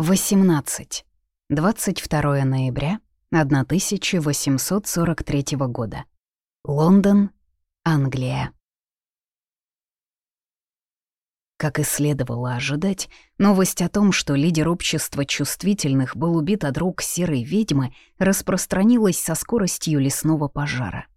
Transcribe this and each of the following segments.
18. 22 ноября 1843 года. Лондон, Англия. Как и следовало ожидать, новость о том, что лидер общества чувствительных был убит от рук серой ведьмы, распространилась со скоростью лесного пожара.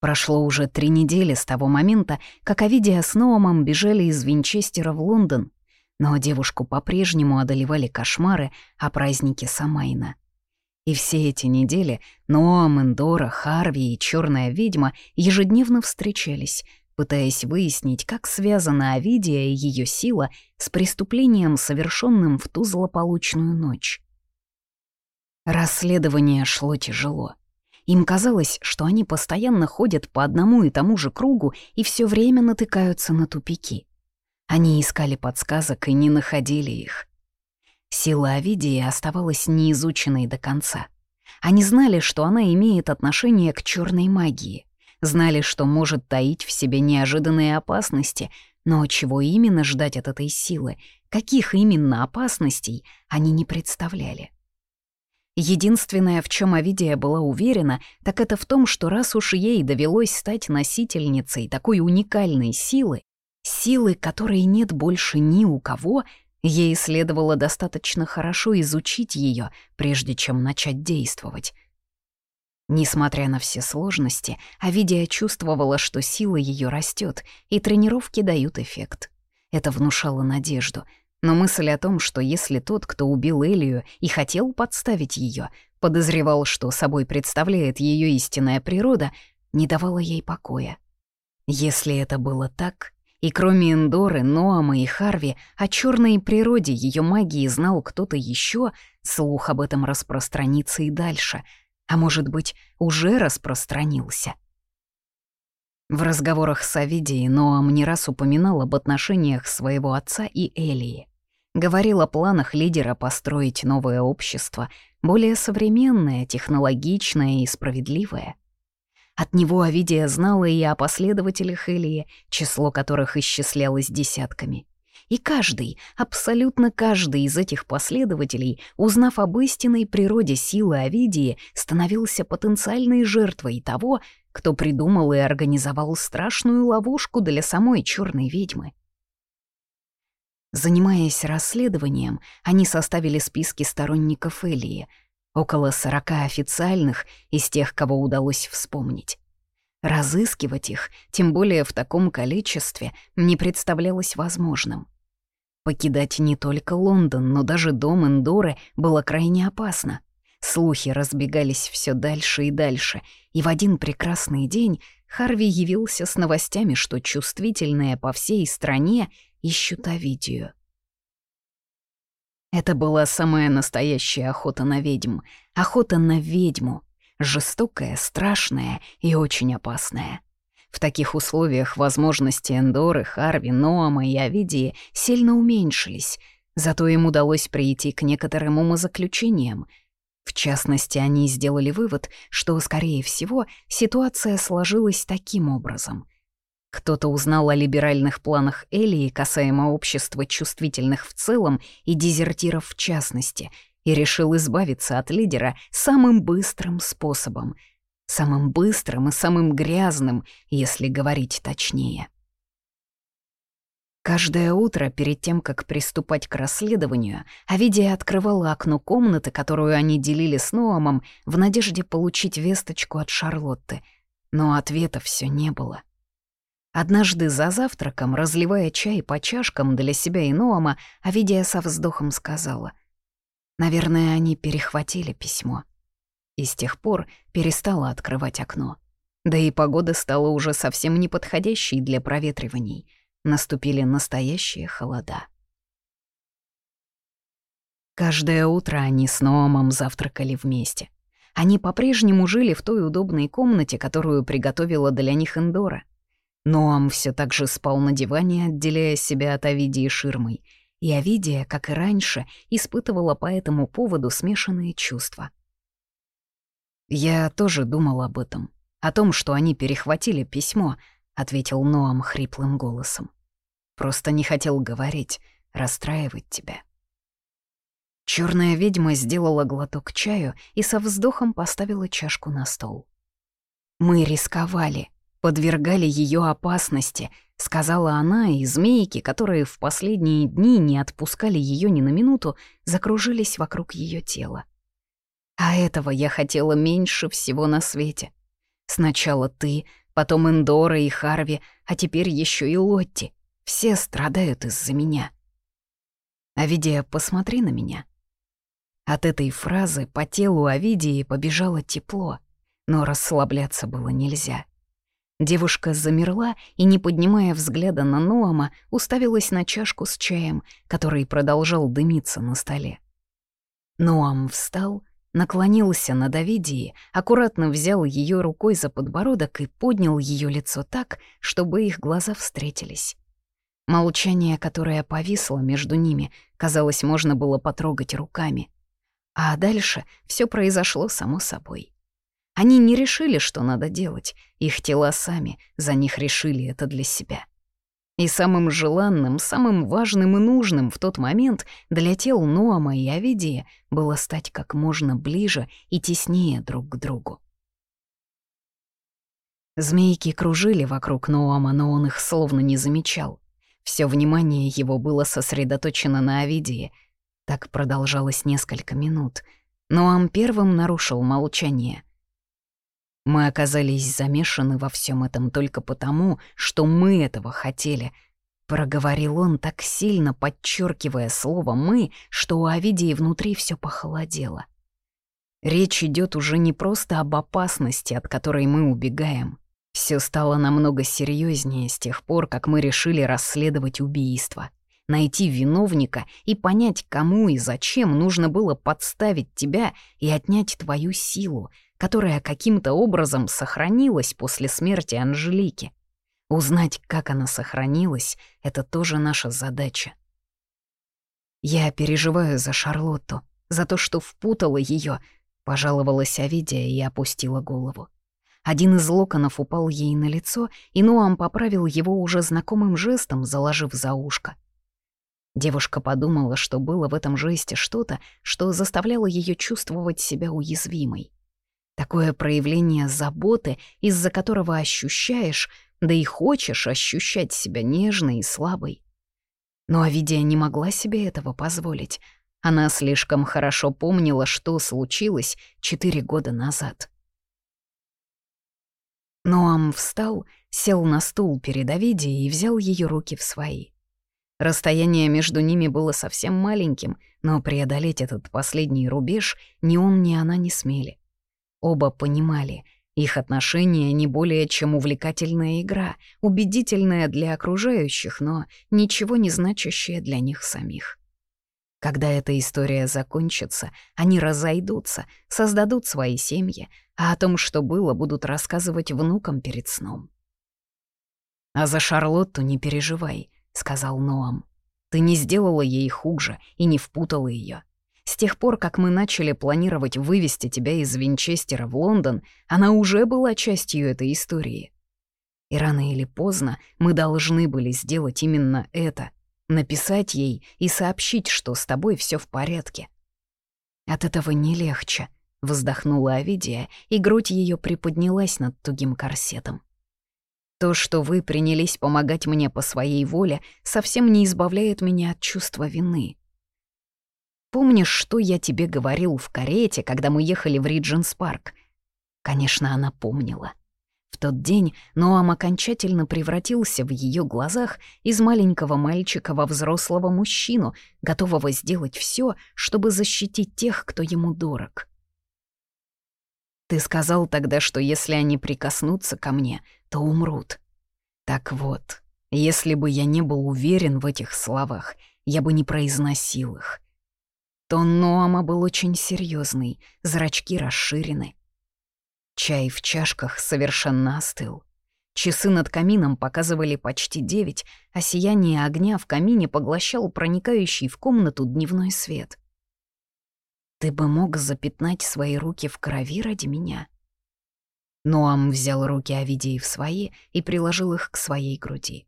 Прошло уже три недели с того момента, как Овидия с Ноомом бежали из Винчестера в Лондон, но девушку по-прежнему одолевали кошмары о празднике Самайна. И все эти недели Ноам, Эндора, Харви и Черная ведьма ежедневно встречались, пытаясь выяснить, как связана Овидия и ее сила с преступлением, совершенным в ту злополучную ночь. Расследование шло тяжело. Им казалось, что они постоянно ходят по одному и тому же кругу и все время натыкаются на тупики. Они искали подсказок и не находили их. Сила Овидии оставалась неизученной до конца. Они знали, что она имеет отношение к черной магии, знали, что может таить в себе неожиданные опасности, но чего именно ждать от этой силы, каких именно опасностей, они не представляли. Единственное, в чем Авидия была уверена, так это в том, что раз уж ей довелось стать носительницей такой уникальной силы, Силы, которой нет больше ни у кого, ей следовало достаточно хорошо изучить ее, прежде чем начать действовать. Несмотря на все сложности, Авидия чувствовала, что сила ее растет, и тренировки дают эффект. Это внушало надежду, но мысль о том, что если тот, кто убил Элию и хотел подставить ее, подозревал, что собой представляет ее истинная природа, не давала ей покоя. Если это было так, и кроме Эндоры, Ноама и Харви, о черной природе ее магии знал кто-то еще, слух об этом распространится и дальше, а может быть, уже распространился. В разговорах с Авидией Ноам не раз упоминал об отношениях своего отца и Элии. Говорил о планах лидера построить новое общество, более современное, технологичное и справедливое. От него Авидия знала и о последователях Илии, число которых исчислялось десятками. И каждый, абсолютно каждый из этих последователей, узнав об истинной природе силы Авидии, становился потенциальной жертвой того, кто придумал и организовал страшную ловушку для самой черной ведьмы. Занимаясь расследованием, они составили списки сторонников Элии — Около сорока официальных из тех, кого удалось вспомнить. Разыскивать их, тем более в таком количестве, не представлялось возможным. Покидать не только Лондон, но даже дом Эндоры было крайне опасно. Слухи разбегались все дальше и дальше, и в один прекрасный день Харви явился с новостями, что чувствительные по всей стране ищут Овидию. Это была самая настоящая охота на ведьм. Охота на ведьму. Жестокая, страшная и очень опасная. В таких условиях возможности Эндоры, Харви, Ноама и Авидии сильно уменьшились, зато им удалось прийти к некоторым умозаключениям. В частности, они сделали вывод, что, скорее всего, ситуация сложилась таким образом. Кто-то узнал о либеральных планах Элии касаемо общества чувствительных в целом и дезертиров в частности, и решил избавиться от лидера самым быстрым способом. Самым быстрым и самым грязным, если говорить точнее. Каждое утро перед тем, как приступать к расследованию, Авидия открывала окно комнаты, которую они делили с Ноамом, в надежде получить весточку от Шарлотты. Но ответа все не было. Однажды за завтраком, разливая чай по чашкам для себя и Ноама, Авидия со вздохом сказала. «Наверное, они перехватили письмо». И с тех пор перестала открывать окно. Да и погода стала уже совсем неподходящей для проветриваний. Наступили настоящие холода. Каждое утро они с Ноамом завтракали вместе. Они по-прежнему жили в той удобной комнате, которую приготовила для них Эндора — Ноам все так же спал на диване, отделяя себя от Овидии ширмой, и Овидия, как и раньше, испытывала по этому поводу смешанные чувства. «Я тоже думал об этом, о том, что они перехватили письмо», — ответил Ноам хриплым голосом. «Просто не хотел говорить, расстраивать тебя». Черная ведьма сделала глоток чаю и со вздохом поставила чашку на стол. «Мы рисковали, подвергали ее опасности», — сказала она, и змейки, которые в последние дни не отпускали ее ни на минуту, закружились вокруг ее тела. А этого я хотела меньше всего на свете. Сначала ты, потом Эндора и Харви, а теперь еще и Лотти. Все страдают из-за меня. Авидия, посмотри на меня. От этой фразы по телу Авидии побежало тепло, но расслабляться было нельзя. Девушка замерла и, не поднимая взгляда на Ноама, уставилась на чашку с чаем, который продолжал дымиться на столе. Ноам встал, наклонился над Авидией, аккуратно взял ее рукой за подбородок и поднял ее лицо так, чтобы их глаза встретились. Молчание, которое повисло между ними, казалось, можно было потрогать руками. А дальше все произошло само собой. Они не решили, что надо делать, их тела сами за них решили это для себя. И самым желанным, самым важным и нужным в тот момент для тел Ноама и Авидия было стать как можно ближе и теснее друг к другу. Змейки кружили вокруг Ноама, но он их словно не замечал. Все внимание его было сосредоточено на Авидии. Так продолжалось несколько минут. Ноам первым нарушил молчание — мы оказались замешаны во всем этом только потому, что мы этого хотели. Проговорил он так сильно, подчеркивая слово «мы», что у Овидии внутри все похолодело. Речь идет уже не просто об опасности, от которой мы убегаем. Все стало намного серьезнее с тех пор, как мы решили расследовать убийство, найти виновника и понять, кому и зачем нужно было подставить тебя и отнять твою силу, которая каким-то образом сохранилась после смерти Анжелики. Узнать, как она сохранилась, это тоже наша задача. Я переживаю за Шарлотту, за то, что впутала ее, пожаловалась Авидия и опустила голову. Один из локонов упал ей на лицо, и Ноам поправил его уже знакомым жестом, заложив за ушко. Девушка подумала, что было в этом жесте что-то, что заставляло ее чувствовать себя уязвимой. Такое проявление заботы, из-за которого ощущаешь, да и хочешь ощущать себя нежной и слабой. Но Авидия не могла себе этого позволить. Она слишком хорошо помнила, что случилось четыре года назад. Ноам встал, сел на стул перед Авидией и взял ее руки в свои. Расстояние между ними было совсем маленьким, но преодолеть этот последний рубеж ни он, ни она не смели. Оба понимали, их отношения не более чем увлекательная игра, убедительная для окружающих, но ничего не значащая для них самих. Когда эта история закончится, они разойдутся, создадут свои семьи, а о том, что было, будут рассказывать внукам перед сном. «А за Шарлотту не переживай», — сказал Ноам. «Ты не сделала ей хуже и не впутала ее. С тех пор, как мы начали планировать вывести тебя из Винчестера в Лондон, она уже была частью этой истории. И рано или поздно мы должны были сделать именно это — написать ей и сообщить, что с тобой все в порядке. От этого не легче, — вздохнула Авидия, и грудь ее приподнялась над тугим корсетом. То, что вы принялись помогать мне по своей воле, совсем не избавляет меня от чувства вины. Помнишь, что я тебе говорил в карете, когда мы ехали в Ридженс-парк? Конечно, она помнила. В тот день Ноам окончательно превратился в ее глазах из маленького мальчика во взрослого мужчину, готового сделать все, чтобы защитить тех, кто ему дорог. Ты сказал тогда, что если они прикоснутся ко мне, то умрут. Так вот, если бы я не был уверен в этих словах, я бы не произносил их. Тон Ноама был очень серьезный, зрачки расширены. Чай в чашках совершенно остыл. Часы над камином показывали почти девять, а сияние огня в камине поглощал проникающий в комнату дневной свет. «Ты бы мог запятнать свои руки в крови ради меня?» Ноам взял руки Авидии в свои и приложил их к своей груди.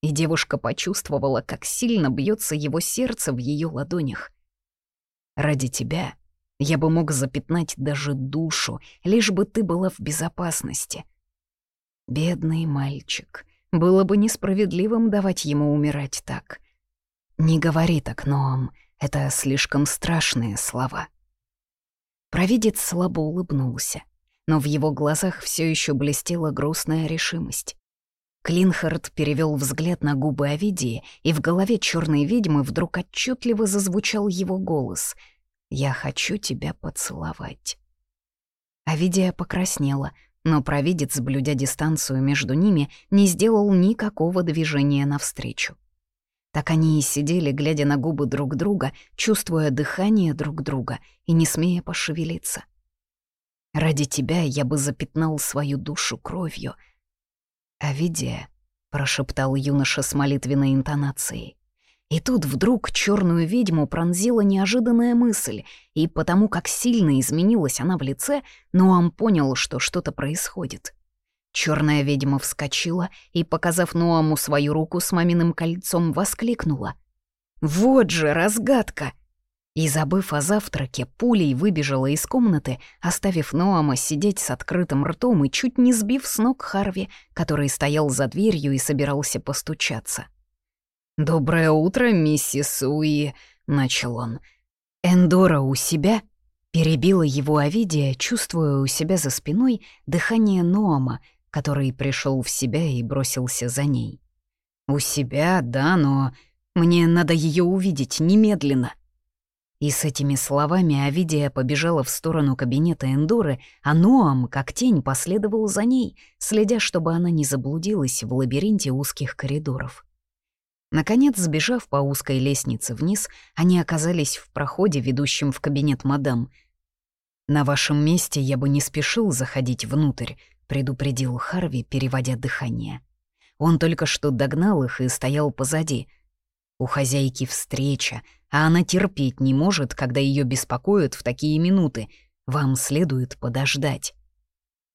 И девушка почувствовала, как сильно бьется его сердце в ее ладонях. Ради тебя я бы мог запятнать даже душу, лишь бы ты была в безопасности. Бедный мальчик. Было бы несправедливым давать ему умирать так. Не говори так, Ноам, это слишком страшные слова. Провидец слабо улыбнулся, но в его глазах все еще блестела грустная решимость. Клинхард перевел взгляд на губы Овидии, и в голове черной ведьмы вдруг отчетливо зазвучал его голос «Я хочу тебя поцеловать». Овидия покраснела, но провидец, блюдя дистанцию между ними, не сделал никакого движения навстречу. Так они и сидели, глядя на губы друг друга, чувствуя дыхание друг друга и не смея пошевелиться. «Ради тебя я бы запятнал свою душу кровью», — «Овидия», — прошептал юноша с молитвенной интонацией. И тут вдруг черную ведьму пронзила неожиданная мысль, и потому как сильно изменилась она в лице, Нуам понял, что что-то происходит. Черная ведьма вскочила и, показав Нуаму свою руку с маминым кольцом, воскликнула. «Вот же разгадка!» И, забыв о завтраке, пулей выбежала из комнаты, оставив Ноама сидеть с открытым ртом и чуть не сбив с ног Харви, который стоял за дверью и собирался постучаться. «Доброе утро, миссис Уи», — начал он. «Эндора у себя?» — перебила его Овидия, чувствуя у себя за спиной дыхание Ноама, который пришел в себя и бросился за ней. «У себя, да, но мне надо ее увидеть немедленно». И с этими словами Авидия побежала в сторону кабинета Эндоры, а Ноам, как тень, последовал за ней, следя, чтобы она не заблудилась в лабиринте узких коридоров. Наконец, сбежав по узкой лестнице вниз, они оказались в проходе, ведущем в кабинет мадам. «На вашем месте я бы не спешил заходить внутрь», — предупредил Харви, переводя дыхание. Он только что догнал их и стоял позади. У хозяйки встреча, а она терпеть не может, когда ее беспокоят в такие минуты. Вам следует подождать.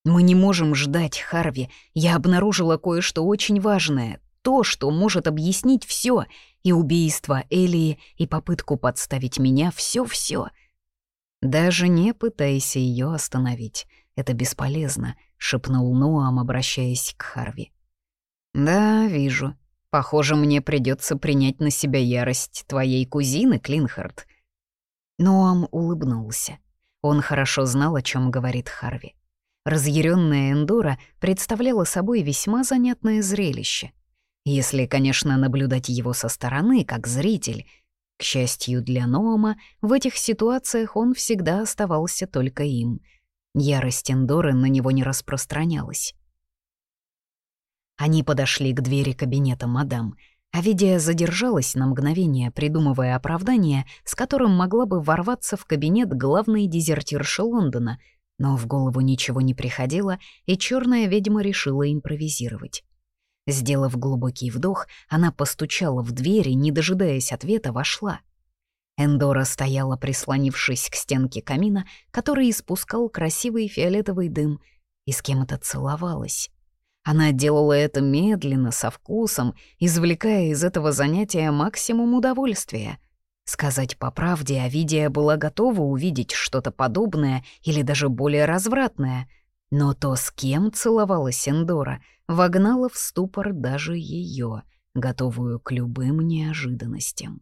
Мы не можем ждать, Харви. Я обнаружила кое-что очень важное. То, что может объяснить все, и убийство Элии, и попытку подставить меня, все-все. Даже не пытайся ее остановить. Это бесполезно, шепнул Ноам, обращаясь к Харви. Да, вижу. Похоже, мне придется принять на себя ярость твоей кузины, Клинхард. Ноам улыбнулся. Он хорошо знал, о чем говорит Харви. Разъяренная Эндора представляла собой весьма занятное зрелище. Если, конечно, наблюдать его со стороны, как зритель. К счастью для Ноама, в этих ситуациях он всегда оставался только им. Ярость Эндоры на него не распространялась. Они подошли к двери кабинета мадам. Авидия задержалась на мгновение, придумывая оправдание, с которым могла бы ворваться в кабинет главной дезертирши Лондона, но в голову ничего не приходило, и черная ведьма решила импровизировать. Сделав глубокий вдох, она постучала в дверь и, не дожидаясь ответа, вошла. Эндора стояла, прислонившись к стенке камина, который испускал красивый фиолетовый дым, и с кем-то целовалась. Она делала это медленно, со вкусом, извлекая из этого занятия максимум удовольствия. Сказать по правде, Авидия была готова увидеть что-то подобное или даже более развратное. Но то, с кем целовалась Эндора, вогнало в ступор даже ее, готовую к любым неожиданностям.